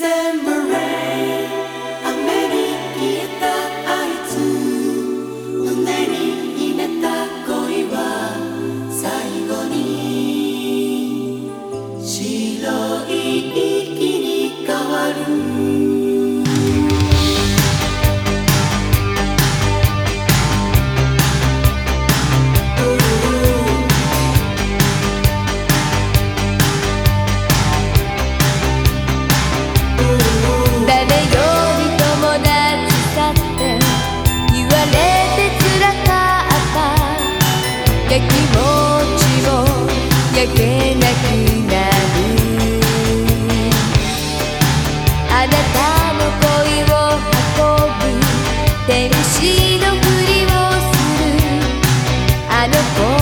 Listen た気持ちも焼けなくなる。あなたの恋を運ぶ天使のふりをする。あの子